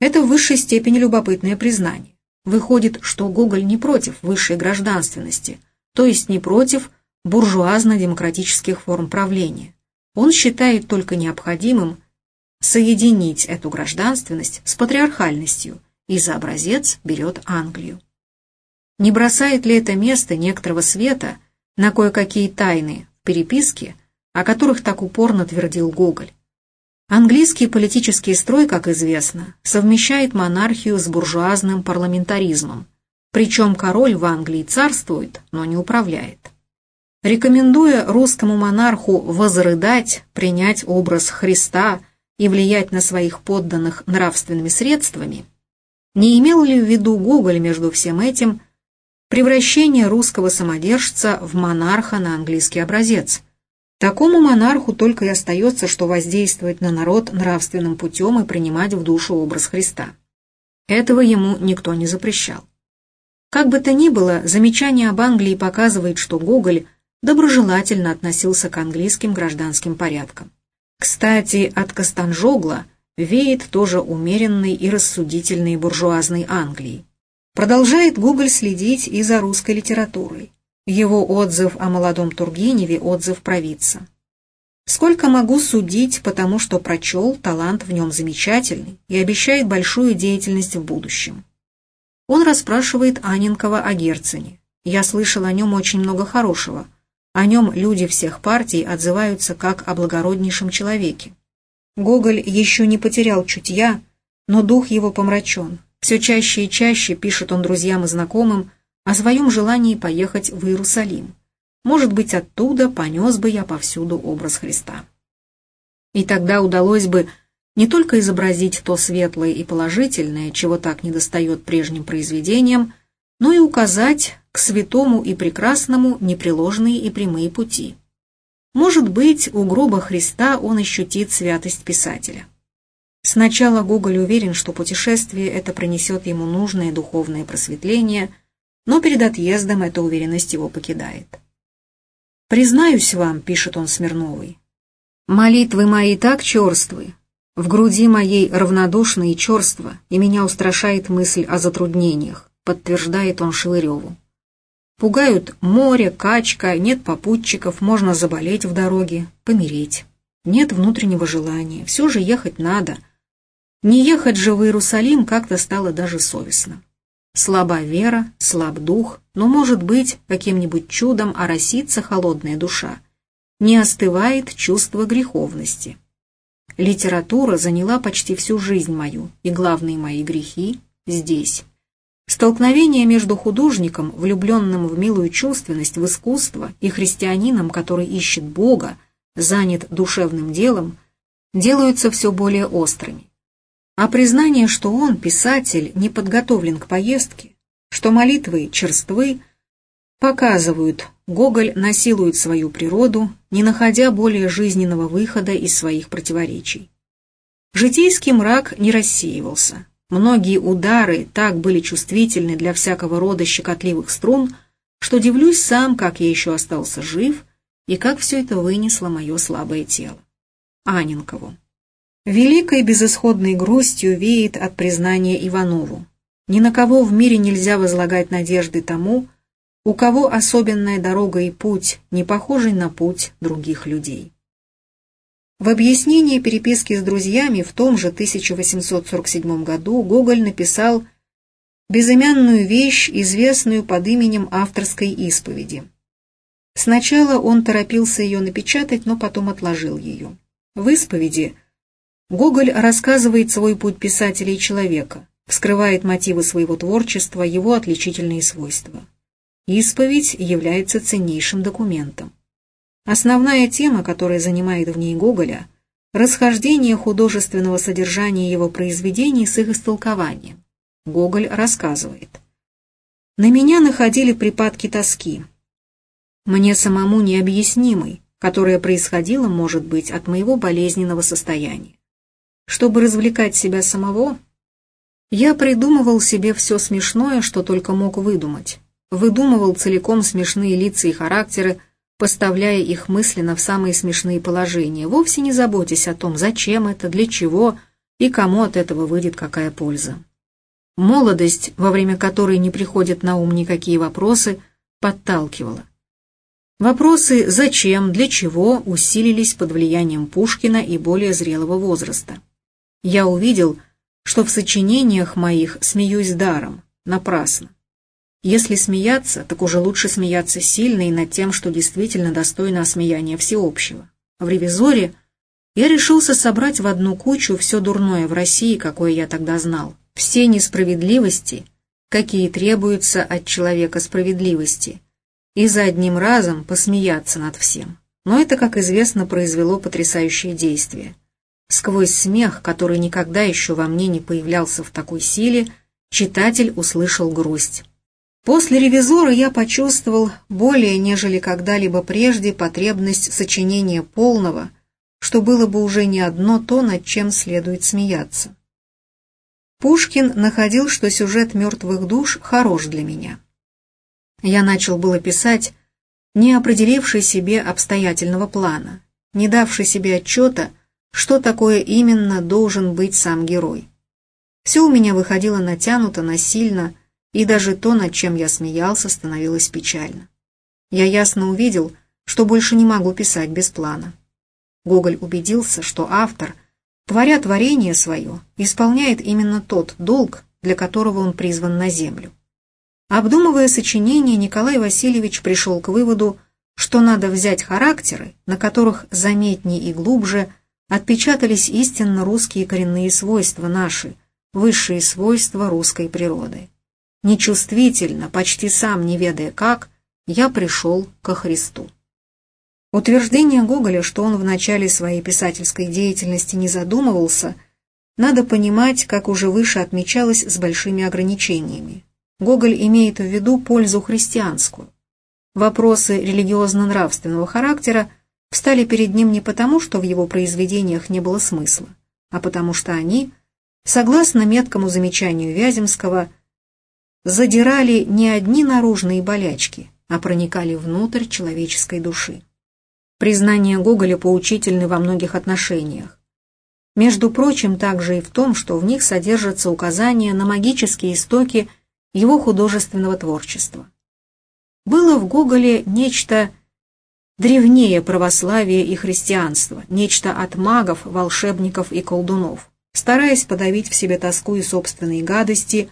Это в высшей степени любопытное признание. Выходит, что Гоголь не против высшей гражданственности, то есть не против буржуазно-демократических форм правления. Он считает только необходимым соединить эту гражданственность с патриархальностью и за образец берет Англию. Не бросает ли это место некоторого света на кое-какие тайны в переписке, о которых так упорно твердил Гоголь? Английский политический строй, как известно, совмещает монархию с буржуазным парламентаризмом, причем король в Англии царствует, но не управляет. Рекомендуя русскому монарху возрыдать, принять образ Христа и влиять на своих подданных нравственными средствами, не имел ли в виду Гоголь между всем этим превращение русского самодержца в монарха на английский образец – Такому монарху только и остается, что воздействовать на народ нравственным путем и принимать в душу образ Христа. Этого ему никто не запрещал. Как бы то ни было, замечание об Англии показывает, что Гоголь доброжелательно относился к английским гражданским порядкам. Кстати, от Костанжогла веет тоже умеренной и рассудительной буржуазной Англии. Продолжает Гоголь следить и за русской литературой. Его отзыв о молодом Тургеневе – отзыв провидца. Сколько могу судить, потому что прочел, талант в нем замечательный и обещает большую деятельность в будущем. Он расспрашивает Анинкова о Герцене. Я слышал о нем очень много хорошего. О нем люди всех партий отзываются как о благороднейшем человеке. Гоголь еще не потерял чутья, но дух его помрачен. Все чаще и чаще пишет он друзьям и знакомым о своем желании поехать в Иерусалим. Может быть, оттуда понес бы я повсюду образ Христа. И тогда удалось бы не только изобразить то светлое и положительное, чего так недостает прежним произведениям, но и указать к святому и прекрасному непреложные и прямые пути. Может быть, у гроба Христа он ощутит святость писателя. Сначала Гоголь уверен, что путешествие это принесет ему нужное духовное просветление, но перед отъездом эта уверенность его покидает. «Признаюсь вам», — пишет он Смирновой, — «молитвы мои так черствы, в груди моей равнодушно и черство, и меня устрашает мысль о затруднениях, подтверждает он Шилыреву. Пугают море, качка, нет попутчиков, можно заболеть в дороге, помереть. Нет внутреннего желания, все же ехать надо. Не ехать же в Иерусалим как-то стало даже совестно. Слаба вера, слаб дух, но, может быть, каким-нибудь чудом оросится холодная душа. Не остывает чувство греховности. Литература заняла почти всю жизнь мою, и главные мои грехи здесь. Столкновение между художником, влюбленным в милую чувственность, в искусство, и христианином, который ищет Бога, занят душевным делом, делаются все более острыми. А признание, что он, писатель, не подготовлен к поездке, что молитвы черствы, показывают, Гоголь насилует свою природу, не находя более жизненного выхода из своих противоречий. Житейский мрак не рассеивался. Многие удары так были чувствительны для всякого рода щекотливых струн, что дивлюсь сам, как я еще остался жив и как все это вынесло мое слабое тело. Анинкову. Великой безысходной грустью веет от признания Иванову. Ни на кого в мире нельзя возлагать надежды тому, у кого особенная дорога и путь, не похожий на путь других людей. В объяснении переписки с друзьями в том же 1847 году Гоголь написал безымянную вещь, известную под именем авторской исповеди. Сначала он торопился ее напечатать, но потом отложил ее. В исповеди Гоголь рассказывает свой путь писателя и человека, вскрывает мотивы своего творчества, его отличительные свойства. Исповедь является ценнейшим документом. Основная тема, которая занимает в ней Гоголя, расхождение художественного содержания его произведений с их истолкованием. Гоголь рассказывает. «На меня находили припадки тоски, мне самому необъяснимой, которая происходила, может быть, от моего болезненного состояния. Чтобы развлекать себя самого, я придумывал себе все смешное, что только мог выдумать выдумывал целиком смешные лица и характеры, поставляя их мысленно в самые смешные положения, вовсе не заботясь о том, зачем это, для чего и кому от этого выйдет какая польза. Молодость, во время которой не приходят на ум никакие вопросы, подталкивала. Вопросы «зачем?», «для чего?» усилились под влиянием Пушкина и более зрелого возраста. Я увидел, что в сочинениях моих смеюсь даром, напрасно. Если смеяться, так уже лучше смеяться сильно и над тем, что действительно достойно осмеяния всеобщего. В «Ревизоре» я решился собрать в одну кучу все дурное в России, какое я тогда знал. Все несправедливости, какие требуются от человека справедливости, и за одним разом посмеяться над всем. Но это, как известно, произвело потрясающее действие. Сквозь смех, который никогда еще во мне не появлялся в такой силе, читатель услышал грусть. После ревизора я почувствовал более, нежели когда-либо прежде, потребность сочинения полного, что было бы уже не одно то, над чем следует смеяться. Пушкин находил, что сюжет «Мертвых душ» хорош для меня. Я начал было писать, не определивший себе обстоятельного плана, не давший себе отчета, что такое именно должен быть сам герой. Все у меня выходило натянуто, насильно, и даже то, над чем я смеялся, становилось печально. Я ясно увидел, что больше не могу писать без плана. Гоголь убедился, что автор, творя творение свое, исполняет именно тот долг, для которого он призван на землю. Обдумывая сочинение, Николай Васильевич пришел к выводу, что надо взять характеры, на которых заметнее и глубже отпечатались истинно русские коренные свойства наши, высшие свойства русской природы. Нечувствительно, почти сам не ведая как, я пришел ко Христу. Утверждение Гоголя, что он в начале своей писательской деятельности не задумывался, надо понимать, как уже выше отмечалось, с большими ограничениями. Гоголь имеет в виду пользу христианскую. Вопросы религиозно-нравственного характера встали перед ним не потому, что в его произведениях не было смысла, а потому что они, согласно меткому замечанию Вяземского, задирали не одни наружные болячки, а проникали внутрь человеческой души. Признания Гоголя поучительны во многих отношениях. Между прочим, также и в том, что в них содержатся указания на магические истоки его художественного творчества. Было в Гоголе нечто древнее православия и христианства, нечто от магов, волшебников и колдунов. Стараясь подавить в себе тоску и собственные гадости,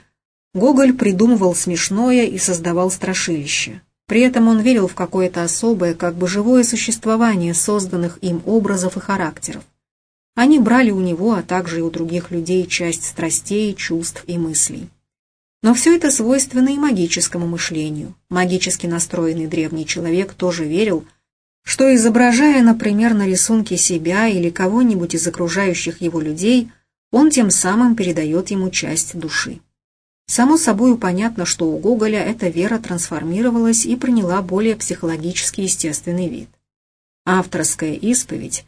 Гоголь придумывал смешное и создавал страшилище. При этом он верил в какое-то особое, как бы живое существование созданных им образов и характеров. Они брали у него, а также и у других людей часть страстей, чувств и мыслей. Но все это свойственно и магическому мышлению. Магически настроенный древний человек тоже верил, что изображая, например, на рисунке себя или кого-нибудь из окружающих его людей, он тем самым передает ему часть души. Само собой понятно, что у Гоголя эта вера трансформировалась и приняла более психологически естественный вид. Авторская исповедь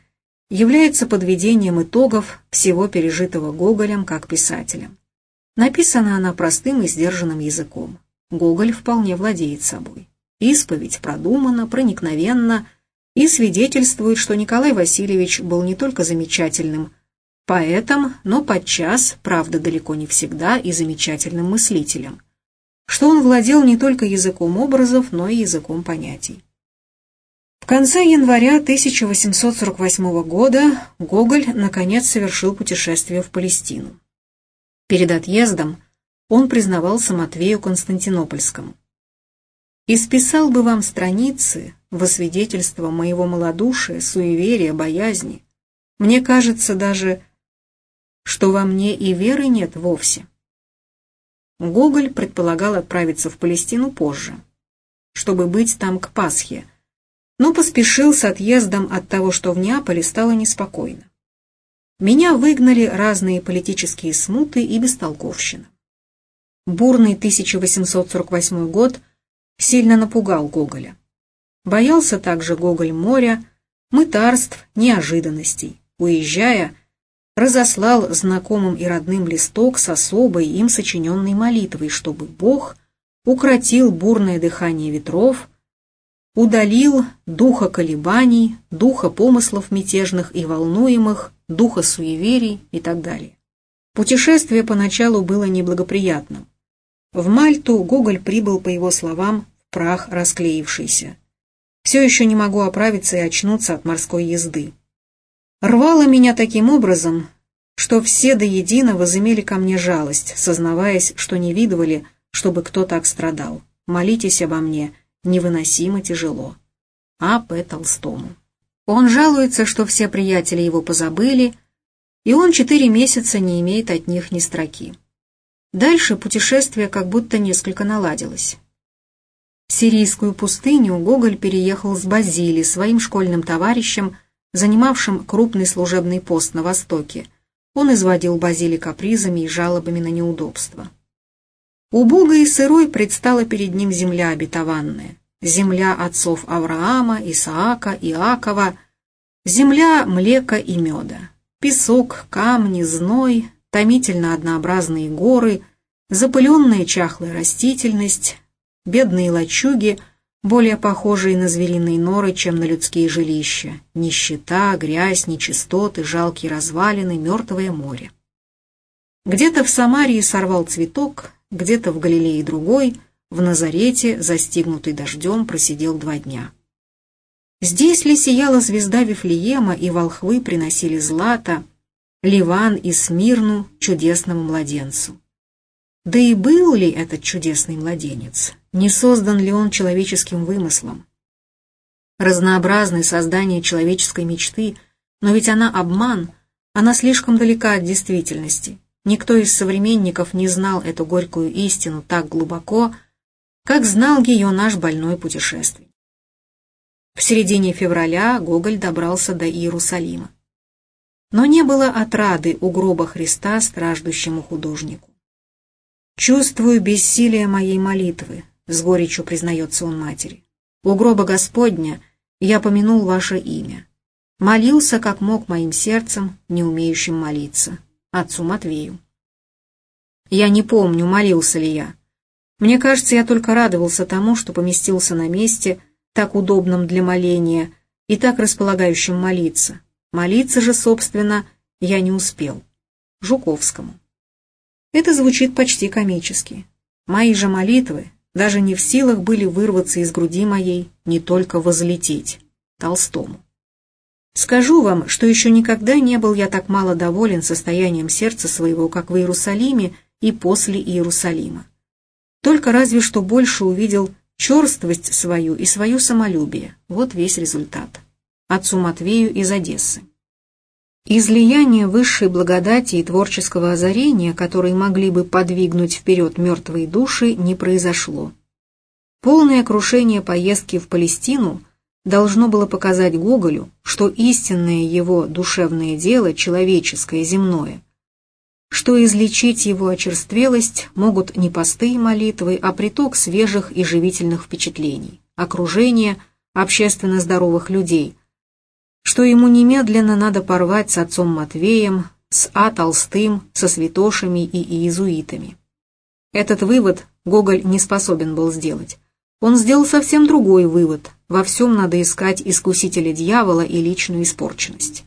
является подведением итогов всего пережитого Гоголем как писателем. Написана она простым и сдержанным языком. Гоголь вполне владеет собой. Исповедь продумана, проникновенна и свидетельствует, что Николай Васильевич был не только замечательным поэтом, но подчас, правда далеко не всегда, и замечательным мыслителем, что он владел не только языком образов, но и языком понятий. В конце января 1848 года Гоголь наконец совершил путешествие в Палестину. Перед отъездом он признавался Матвею Константинопольскому. «Исписал бы вам страницы во свидетельство моего малодушия, суеверия, боязни. Мне кажется даже, что во мне и веры нет вовсе». Гоголь предполагал отправиться в Палестину позже, чтобы быть там к Пасхе, но поспешил с отъездом от того, что в Неаполе стало неспокойно. Меня выгнали разные политические смуты и бестолковщина. Бурный 1848 год сильно напугал Гоголя. Боялся также Гоголь моря, мытарств, неожиданностей. Уезжая, разослал знакомым и родным листок с особой им сочиненной молитвой, чтобы Бог укротил бурное дыхание ветров, удалил духа колебаний, духа помыслов мятежных и волнуемых, духа суеверий и так далее. Путешествие поначалу было неблагоприятным. В Мальту Гоголь прибыл, по его словам, в прах расклеившийся. «Все еще не могу оправиться и очнуться от морской езды. Рвало меня таким образом, что все до единого возымели ко мне жалость, сознаваясь, что не видывали, чтобы кто так страдал. Молитесь обо мне, невыносимо тяжело. А. П. Толстому. Он жалуется, что все приятели его позабыли, и он четыре месяца не имеет от них ни строки. Дальше путешествие как будто несколько наладилось. Сирийскую пустыню Гоголь переехал с Базили, своим школьным товарищем, занимавшим крупный служебный пост на Востоке. Он изводил Базили капризами и жалобами на неудобства. Убогой и сырой предстала перед ним земля обетованная земля отцов Авраама, Исаака, Иакова, земля млека и меда, песок, камни, зной, томительно однообразные горы, запыленная чахлая растительность, бедные лачуги, более похожие на звериные норы, чем на людские жилища, нищета, грязь, нечистоты, жалкие развалины, мертвое море. Где-то в Самарии сорвал цветок, где-то в Галилее другой — в Назарете, застигнутый дождем, просидел два дня. Здесь ли сияла звезда Вифлеема, и волхвы приносили злато, Ливан и Смирну чудесному младенцу? Да и был ли этот чудесный младенец? Не создан ли он человеческим вымыслом? Разнообразное создание человеческой мечты, но ведь она обман, она слишком далека от действительности. Никто из современников не знал эту горькую истину так глубоко, как знал ее наш больной путешественник. В середине февраля Гоголь добрался до Иерусалима. Но не было отрады у гроба Христа страждущему художнику. «Чувствую бессилие моей молитвы», — с горечью признается он матери. «У гроба Господня я помянул ваше имя. Молился, как мог, моим сердцем, не умеющим молиться, отцу Матвею. Я не помню, молился ли я. Мне кажется, я только радовался тому, что поместился на месте, так удобном для моления и так располагающим молиться. Молиться же, собственно, я не успел. Жуковскому. Это звучит почти комически. Мои же молитвы даже не в силах были вырваться из груди моей, не только возлететь. Толстому. Скажу вам, что еще никогда не был я так мало доволен состоянием сердца своего, как в Иерусалиме и после Иерусалима. Только разве что больше увидел черствость свою и свое самолюбие. Вот весь результат. Отцу Матвею из Одессы. Излияние высшей благодати и творческого озарения, которые могли бы подвигнуть вперед мертвые души, не произошло. Полное крушение поездки в Палестину должно было показать Гоголю, что истинное его душевное дело, человеческое, земное, что излечить его очерствелость могут не посты и молитвы, а приток свежих и живительных впечатлений, окружение общественно здоровых людей – что ему немедленно надо порвать с отцом Матвеем, с А. Толстым, со святошами и иезуитами. Этот вывод Гоголь не способен был сделать. Он сделал совсем другой вывод. Во всем надо искать искусителя дьявола и личную испорченность.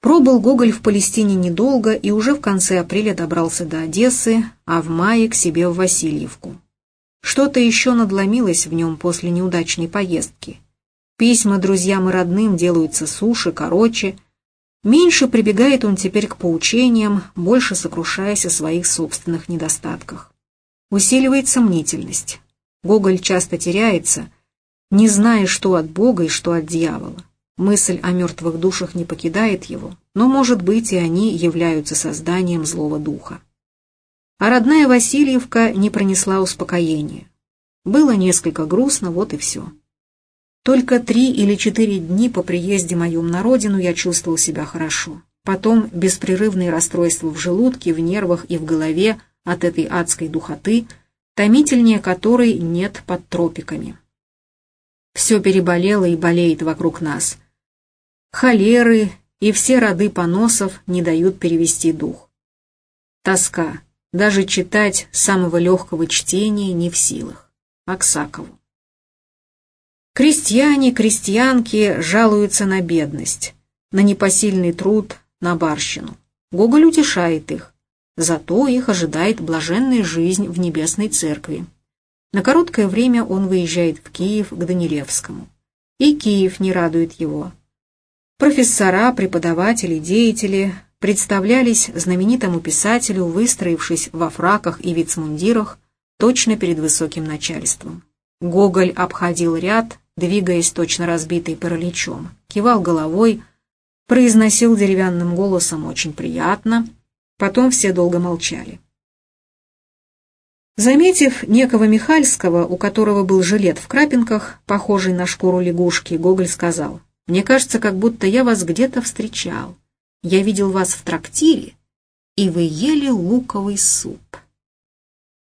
Пробыл Гоголь в Палестине недолго и уже в конце апреля добрался до Одессы, а в мае к себе в Васильевку. Что-то еще надломилось в нем после неудачной поездки – Письма друзьям и родным делаются суше, короче. Меньше прибегает он теперь к поучениям, больше сокрушаясь о своих собственных недостатках. Усиливается мнительность. Гоголь часто теряется, не зная, что от Бога и что от дьявола. Мысль о мертвых душах не покидает его, но, может быть, и они являются созданием злого духа. А родная Васильевка не пронесла успокоения. Было несколько грустно, вот и все. Только три или четыре дни по приезде моем на родину я чувствовал себя хорошо. Потом беспрерывные расстройства в желудке, в нервах и в голове от этой адской духоты, томительнее которой нет под тропиками. Все переболело и болеет вокруг нас. Холеры и все роды поносов не дают перевести дух. Тоска. Даже читать самого легкого чтения не в силах. Аксакову. Крестьяне, крестьянки жалуются на бедность, на непосильный труд, на барщину. Гоголь утешает их. Зато их ожидает блаженная жизнь в небесной церкви. На короткое время он выезжает в Киев к Данилевскому. И Киев не радует его. Профессора, преподаватели, деятели представлялись знаменитому писателю, выстроившись во фраках и вицмундирах, точно перед высоким начальством. Гоголь обходил ряд, двигаясь точно разбитый параличом, кивал головой, произносил деревянным голосом очень приятно, потом все долго молчали. Заметив некого Михальского, у которого был жилет в крапинках, похожий на шкуру лягушки, Гоголь сказал, «Мне кажется, как будто я вас где-то встречал. Я видел вас в трактире, и вы ели луковый суп».